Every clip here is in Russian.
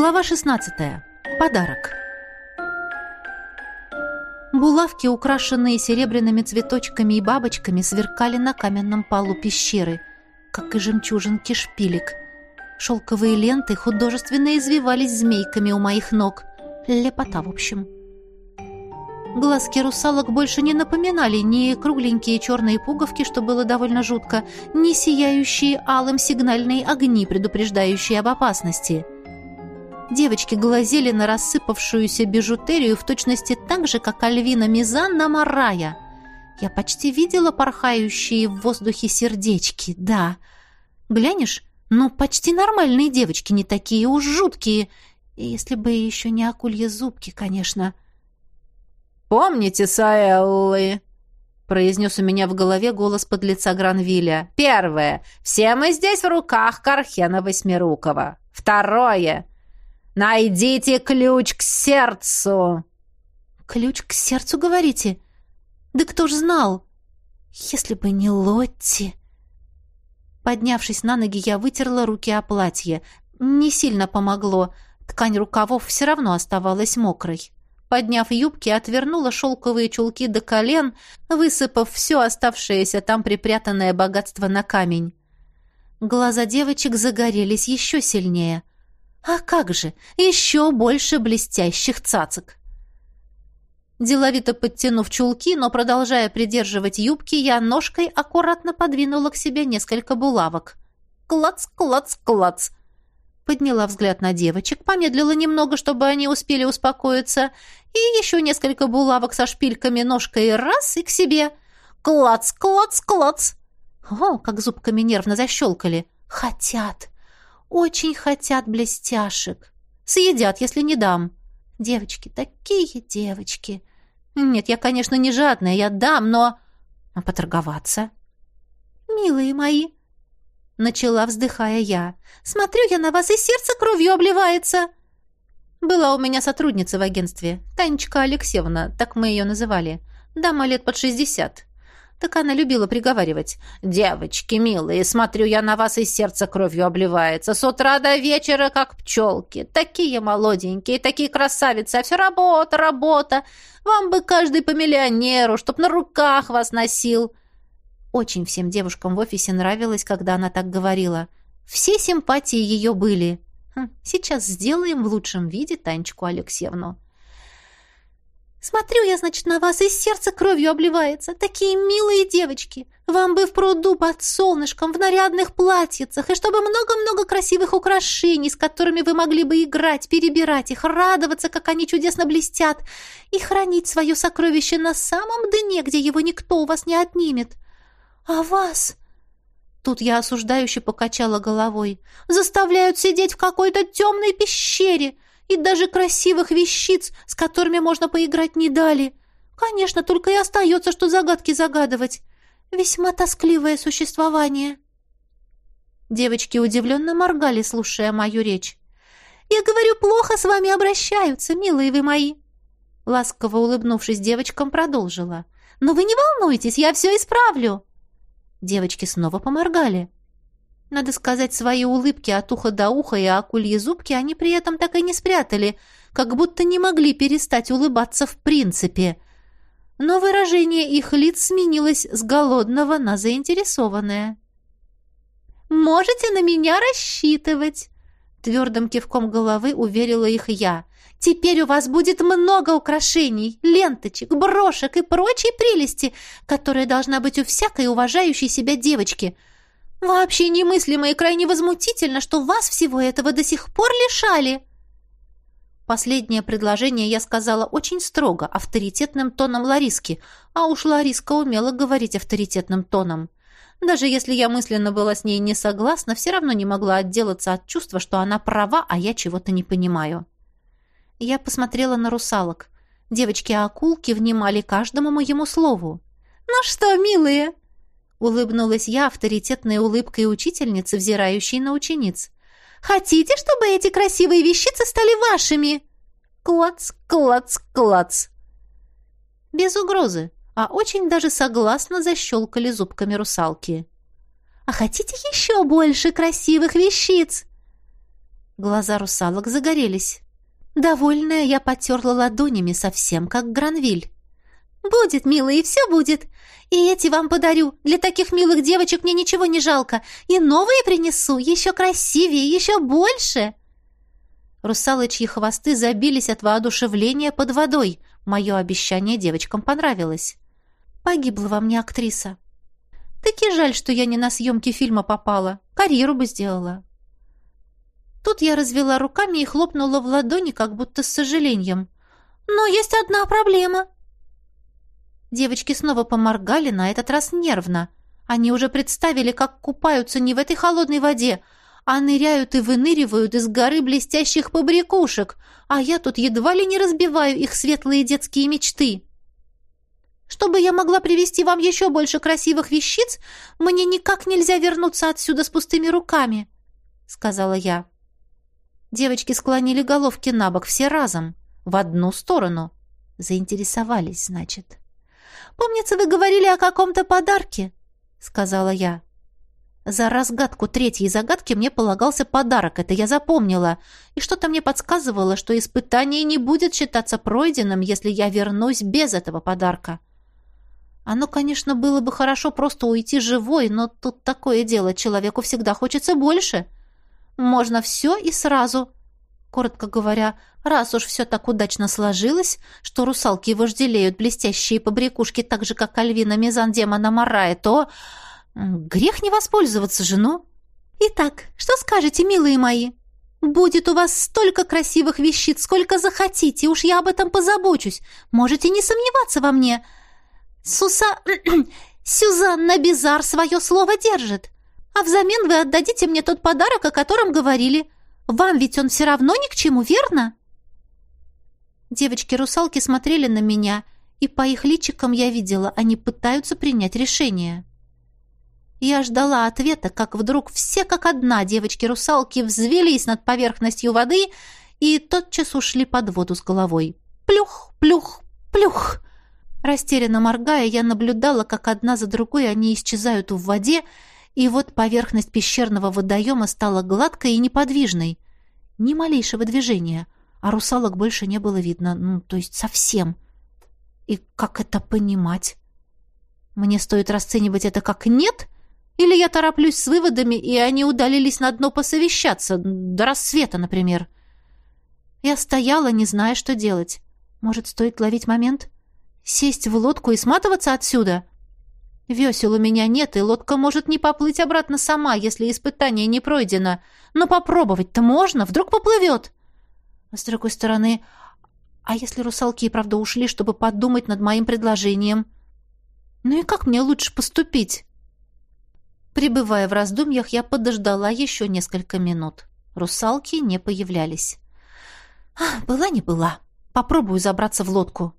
Глава 16. Подарок. Булавки, украшенные серебряными цветочками и бабочками, сверкали на каменном полу пещеры, как и жемчужинки шпилек. Шелковые ленты художественно извивались змейками у моих ног. Лепота, в общем. Глазки русалок больше не напоминали ни кругленькие черные пуговки, что было довольно жутко, ни сияющие алым сигнальные огни, предупреждающие об опасности — Девочки глазели на рассыпавшуюся бижутерию в точности так же, как Альвина Мизан на Марая. Я почти видела порхающие в воздухе сердечки, да. Глянешь, ну, почти нормальные девочки, не такие уж жуткие. Если бы еще не акульи зубки, конечно. «Помните, Саэллы?» произнес у меня в голове голос подлеца Гранвиля. «Первое. Все мы здесь в руках Кархена Восьмирукова. Второе. Найдите ключ к сердцу!» «Ключ к сердцу, говорите? Да кто ж знал? Если бы не Лотти...» Поднявшись на ноги, я вытерла руки о платье. Не сильно помогло. Ткань рукавов все равно оставалась мокрой. Подняв юбки, отвернула шелковые чулки до колен, высыпав все оставшееся там припрятанное богатство на камень. Глаза девочек загорелись еще сильнее. А как же, еще больше блестящих цацок. Деловито подтянув чулки, но продолжая придерживать юбки, я ножкой аккуратно подвинула к себе несколько булавок. Клац, клац, клац. Подняла взгляд на девочек, помедлила немного, чтобы они успели успокоиться, и еще несколько булавок со шпильками ножкой раз и к себе. Клац, клац, клац. О, как зубками нервно защелкали. Хотят. Очень хотят блестяшек. Съедят, если не дам. Девочки, такие девочки. Нет, я, конечно, не жадная, я дам, но... А поторговаться? Милые мои, начала, вздыхая я. Смотрю я на вас, и сердце кровью обливается. Была у меня сотрудница в агентстве, Танечка Алексеевна, так мы ее называли. Дама лет под шестьдесят. Так она любила приговаривать. «Девочки, милые, смотрю я на вас, и сердце кровью обливается. С утра до вечера, как пчелки. Такие молоденькие, такие красавицы, а все работа, работа. Вам бы каждый по миллионеру, чтоб на руках вас носил». Очень всем девушкам в офисе нравилось, когда она так говорила. Все симпатии ее были. Хм, сейчас сделаем в лучшем виде Танечку Алексеевну. Смотрю я, значит, на вас, и сердце кровью обливается. Такие милые девочки. Вам бы в пруду под солнышком, в нарядных платьицах, и чтобы много-много красивых украшений, с которыми вы могли бы играть, перебирать их, радоваться, как они чудесно блестят, и хранить свое сокровище на самом дне, где его никто у вас не отнимет. А вас... Тут я осуждающе покачала головой. Заставляют сидеть в какой-то темной пещере, и даже красивых вещиц, с которыми можно поиграть, не дали. Конечно, только и остается, что загадки загадывать. Весьма тоскливое существование. Девочки удивленно моргали, слушая мою речь. «Я говорю, плохо с вами обращаются, милые вы мои!» Ласково улыбнувшись девочкам, продолжила. «Но вы не волнуйтесь, я все исправлю!» Девочки снова поморгали. Надо сказать, свои улыбки от уха до уха и акульи зубки они при этом так и не спрятали, как будто не могли перестать улыбаться в принципе. Но выражение их лиц сменилось с голодного на заинтересованное. «Можете на меня рассчитывать!» Твердым кивком головы уверила их я. «Теперь у вас будет много украшений, ленточек, брошек и прочей прелести, которая должна быть у всякой уважающей себя девочки». Вообще немыслимо и крайне возмутительно, что вас всего этого до сих пор лишали. Последнее предложение я сказала очень строго, авторитетным тоном Лариски, а уж Лариска умела говорить авторитетным тоном. Даже если я мысленно была с ней не согласна, все равно не могла отделаться от чувства, что она права, а я чего-то не понимаю. Я посмотрела на русалок. Девочки-акулки внимали каждому моему слову. «Ну что, милые?» Улыбнулась я авторитетной улыбкой учительницы, взирающей на учениц. «Хотите, чтобы эти красивые вещицы стали вашими?» Клац, клац, клац. Без угрозы, а очень даже согласно защелкали зубками русалки. «А хотите еще больше красивых вещиц?» Глаза русалок загорелись. Довольная, я потерла ладонями совсем, как Гранвиль. «Будет, милые, все будет. И эти вам подарю. Для таких милых девочек мне ничего не жалко. И новые принесу, еще красивее, еще больше!» Русалочьи хвосты забились от воодушевления под водой. Мое обещание девочкам понравилось. Погибла во мне актриса. Таки жаль, что я не на съемки фильма попала. Карьеру бы сделала. Тут я развела руками и хлопнула в ладони, как будто с сожалением. «Но есть одна проблема». Девочки снова поморгали, на этот раз нервно. Они уже представили, как купаются не в этой холодной воде, а ныряют и выныривают из горы блестящих побрякушек, а я тут едва ли не разбиваю их светлые детские мечты. Чтобы я могла привезти вам еще больше красивых вещиц, мне никак нельзя вернуться отсюда с пустыми руками», — сказала я. Девочки склонили головки на бок все разом, в одну сторону. Заинтересовались, значит. «Помнится, вы говорили о каком-то подарке», — сказала я. За разгадку третьей загадки мне полагался подарок, это я запомнила, и что-то мне подсказывало, что испытание не будет считаться пройденным, если я вернусь без этого подарка. Оно, конечно, было бы хорошо просто уйти живой, но тут такое дело, человеку всегда хочется больше. Можно все и сразу. Коротко говоря, раз уж все так удачно сложилось, что русалки вожделеют блестящие побрякушки так же, как Альвина Мизан демона Марая, то грех не воспользоваться жену. Итак, что скажете, милые мои? Будет у вас столько красивых вещиц, сколько захотите, уж я об этом позабочусь. Можете не сомневаться во мне. — Суса... Сюзанна Бизар свое слово держит. А взамен вы отдадите мне тот подарок, о котором говорили. Вам ведь он все равно ни к чему, верно?» Девочки-русалки смотрели на меня, и по их личикам я видела, они пытаются принять решение. Я ждала ответа, как вдруг все как одна девочки-русалки взвелись над поверхностью воды и тотчас ушли под воду с головой. Плюх, плюх, плюх! Растерянно моргая, я наблюдала, как одна за другой они исчезают в воде, и вот поверхность пещерного водоема стала гладкой и неподвижной. Ни малейшего движения, а русалок больше не было видно, ну, то есть совсем. И как это понимать? Мне стоит расценивать это как «нет»? Или я тороплюсь с выводами, и они удалились на дно посовещаться, до рассвета, например? Я стояла, не зная, что делать. Может, стоит ловить момент? — Сесть в лодку и сматываться отсюда? Весел у меня нет, и лодка может не поплыть обратно сама, если испытание не пройдено. Но попробовать-то можно, вдруг поплывет. С другой стороны, а если русалки и правда ушли, чтобы подумать над моим предложением? Ну и как мне лучше поступить? Прибывая в раздумьях, я подождала еще несколько минут. Русалки не появлялись. Была не была. Попробую забраться в лодку.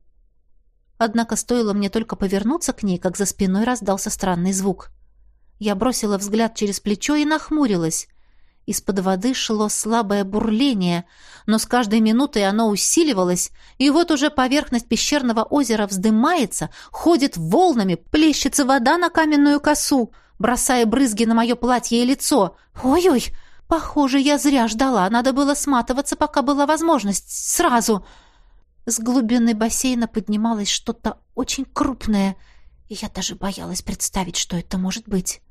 Однако стоило мне только повернуться к ней, как за спиной раздался странный звук. Я бросила взгляд через плечо и нахмурилась. Из-под воды шло слабое бурление, но с каждой минутой оно усиливалось, и вот уже поверхность пещерного озера вздымается, ходит волнами, плещется вода на каменную косу, бросая брызги на мое платье и лицо. Ой-ой, похоже, я зря ждала, надо было сматываться, пока была возможность, сразу. — с глубины бассейна поднималось что-то очень крупное, и я даже боялась представить, что это может быть.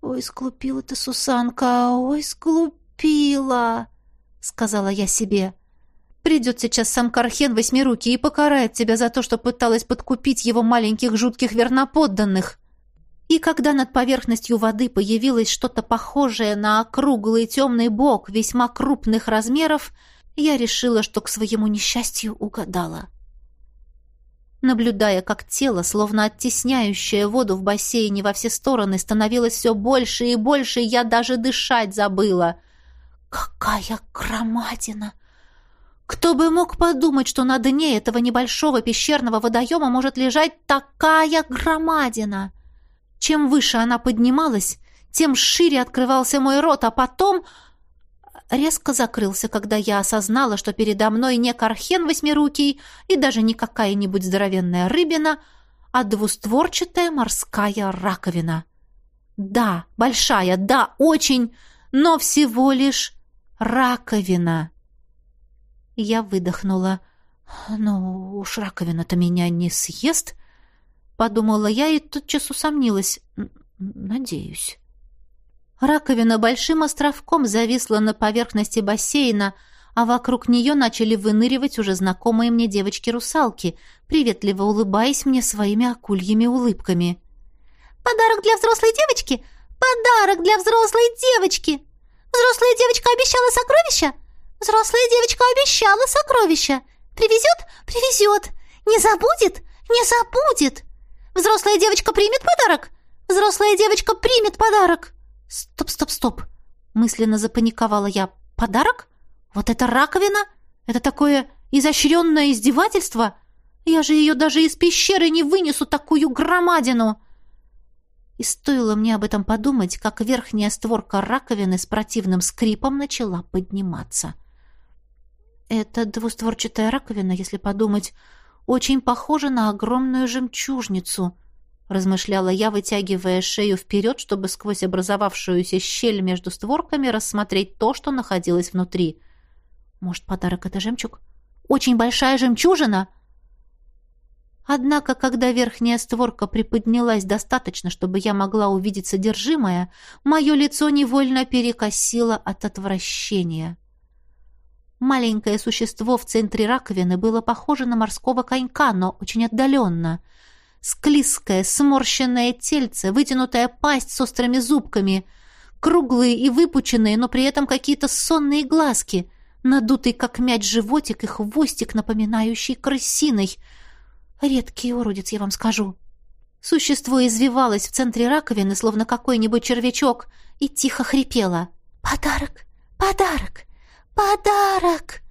«Ой, сглупила ты, Сусанка, ой, сглупила!» — сказала я себе. «Придет сейчас сам Кархен Восьмирукий и покарает тебя за то, что пыталась подкупить его маленьких жутких верноподданных». И когда над поверхностью воды появилось что-то похожее на округлый темный бок весьма крупных размеров, — я решила, что к своему несчастью угадала. Наблюдая, как тело, словно оттесняющее воду в бассейне во все стороны, становилось все больше и больше, я даже дышать забыла. Какая громадина! Кто бы мог подумать, что на дне этого небольшого пещерного водоема может лежать такая громадина? Чем выше она поднималась, тем шире открывался мой рот, а потом резко закрылся, когда я осознала, что передо мной не кархен восьмирукий и даже не какая-нибудь здоровенная рыбина, а двустворчатая морская раковина. Да, большая, да, очень, но всего лишь раковина. Я выдохнула. «Ну уж раковина-то меня не съест», — подумала я и тотчас усомнилась. «Надеюсь». Раковина большим островком зависла на поверхности бассейна, а вокруг нее начали выныривать уже знакомые мне девочки-русалки, приветливо улыбаясь мне своими акульями улыбками. «Подарок для взрослой девочки! Подарок для взрослой девочки! Взрослая девочка обещала сокровища? Взрослая девочка обещала сокровища! Привезет? Привезет! Не забудет? Не забудет! Взрослая девочка примет подарок? Взрослая девочка примет подарок!» «Стоп, стоп, стоп!» — мысленно запаниковала я. «Подарок? Вот это раковина? Это такое изощренное издевательство? Я же ее даже из пещеры не вынесу, такую громадину!» И стоило мне об этом подумать, как верхняя створка раковины с противным скрипом начала подниматься. Эта двустворчатая раковина, если подумать, очень похожа на огромную жемчужницу — размышляла я, вытягивая шею вперед, чтобы сквозь образовавшуюся щель между створками рассмотреть то, что находилось внутри. Может, подарок — это жемчуг? Очень большая жемчужина? Однако, когда верхняя створка приподнялась достаточно, чтобы я могла увидеть содержимое, мое лицо невольно перекосило от отвращения. Маленькое существо в центре раковины было похоже на морского конька, но очень отдаленно — Склизкое, сморщенное тельце, вытянутая пасть с острыми зубками, круглые и выпученные, но при этом какие-то сонные глазки, надутый как мяч животик и хвостик, напоминающий крысиной. Редкий уродец, я вам скажу. Существо извивалось в центре раковины, словно какой-нибудь червячок, и тихо хрипело. «Подарок! Подарок! Подарок!»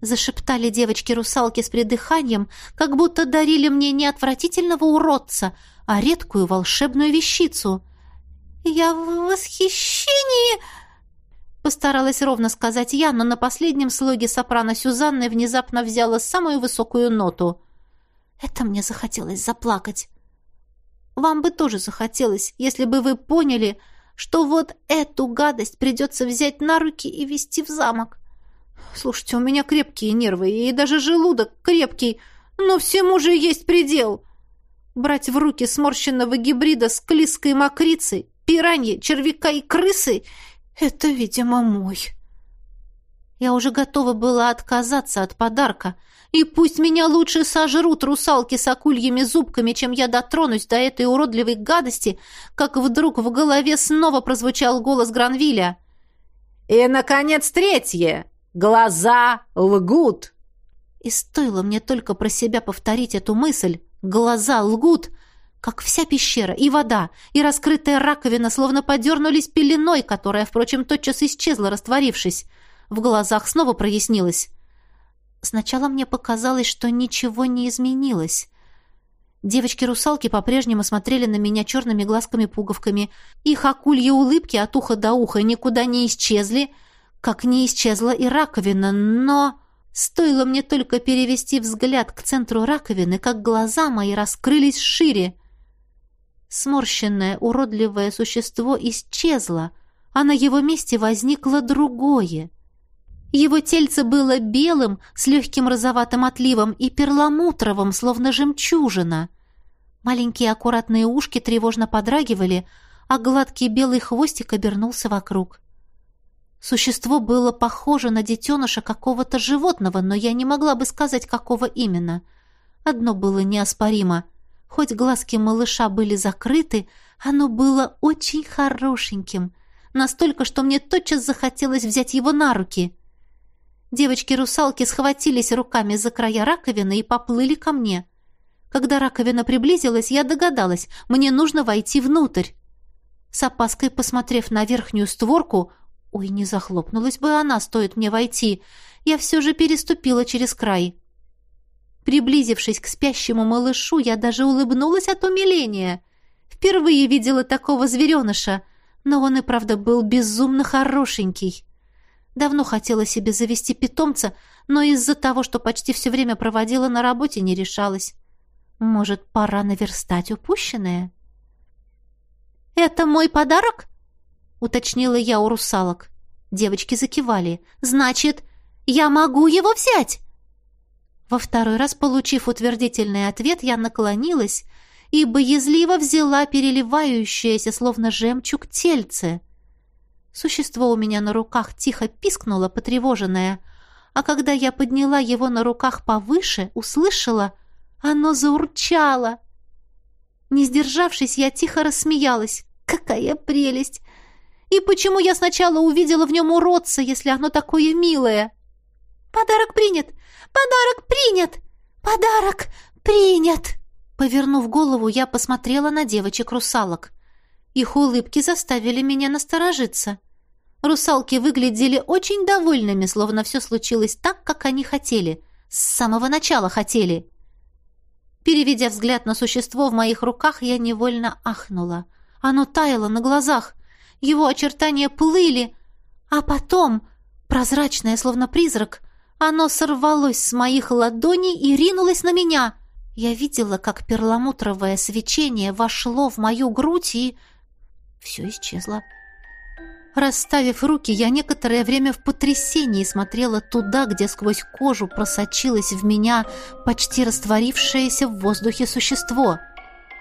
Зашептали девочки-русалки с придыханием, как будто дарили мне не отвратительного уродца, а редкую волшебную вещицу. «Я в восхищении!» Постаралась ровно сказать я, но на последнем слоге сопрано Сюзанны внезапно взяла самую высокую ноту. Это мне захотелось заплакать. Вам бы тоже захотелось, если бы вы поняли, что вот эту гадость придется взять на руки и вести в замок. Слушайте, у меня крепкие нервы, и даже желудок крепкий, но всему же есть предел. Брать в руки сморщенного гибрида с клизкой мокрицей, пираньи, червяка и крысы — это, видимо, мой. Я уже готова была отказаться от подарка, и пусть меня лучше сожрут русалки с акульями зубками, чем я дотронусь до этой уродливой гадости, как вдруг в голове снова прозвучал голос Гранвиля. «И, наконец, третье!» Глаза лгут!» И стоило мне только про себя повторить эту мысль «глаза лгут», как вся пещера, и вода, и раскрытая раковина словно подернулись пеленой, которая, впрочем, тотчас исчезла, растворившись. В глазах снова прояснилось. Сначала мне показалось, что ничего не изменилось. Девочки-русалки по-прежнему смотрели на меня черными глазками-пуговками. Их акульи улыбки от уха до уха никуда не исчезли — как не исчезла и раковина, но... Стоило мне только перевести взгляд к центру раковины, как глаза мои раскрылись шире. Сморщенное, уродливое существо исчезло, а на его месте возникло другое. Его тельце было белым, с легким розоватым отливом и перламутровым, словно жемчужина. Маленькие аккуратные ушки тревожно подрагивали, а гладкий белый хвостик обернулся вокруг. Существо было похоже на детеныша какого-то животного, но я не могла бы сказать, какого именно. Одно было неоспоримо. Хоть глазки малыша были закрыты, оно было очень хорошеньким. Настолько, что мне тотчас захотелось взять его на руки. Девочки-русалки схватились руками за края раковины и поплыли ко мне. Когда раковина приблизилась, я догадалась, мне нужно войти внутрь. С опаской посмотрев на верхнюю створку, Ой, не захлопнулась бы она, стоит мне войти. Я все же переступила через край. Приблизившись к спящему малышу, я даже улыбнулась от умиления. Впервые видела такого звереныша, но он и правда был безумно хорошенький. Давно хотела себе завести питомца, но из-за того, что почти все время проводила на работе, не решалась. Может, пора наверстать упущенное? «Это мой подарок?» — уточнила я у русалок. Девочки закивали. «Значит, я могу его взять?» Во второй раз, получив утвердительный ответ, я наклонилась и боязливо взяла переливающееся, словно жемчуг, тельце. Существо у меня на руках тихо пискнуло, потревоженное, а когда я подняла его на руках повыше, услышала, оно заурчало. Не сдержавшись, я тихо рассмеялась. «Какая прелесть! И почему я сначала увидела в нем уродца, если оно такое милое?» «Подарок принят! Подарок принят! Подарок принят!» Повернув голову, я посмотрела на девочек-русалок. Их улыбки заставили меня насторожиться. Русалки выглядели очень довольными, словно все случилось так, как они хотели. С самого начала хотели. Переведя взгляд на существо в моих руках, я невольно ахнула. Оно таяло на глазах. Его очертания плыли, а потом, прозрачное, словно призрак, оно сорвалось с моих ладоней и ринулось на меня. Я видела, как перламутровое свечение вошло в мою грудь и... Все исчезло. Расставив руки, я некоторое время в потрясении смотрела туда, где сквозь кожу просочилось в меня почти растворившееся в воздухе существо.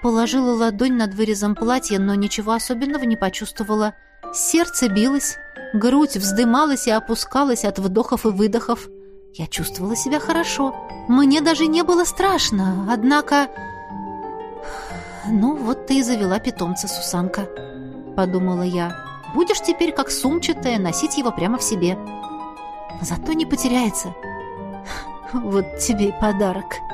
Положила ладонь над вырезом платья, но ничего особенного не почувствовала. Сердце билось, грудь вздымалась и опускалась от вдохов и выдохов. Я чувствовала себя хорошо. Мне даже не было страшно, однако... «Ну, вот ты и завела питомца, Сусанка», — подумала я. «Будешь теперь, как сумчатая, носить его прямо в себе. Зато не потеряется. Вот тебе и подарок».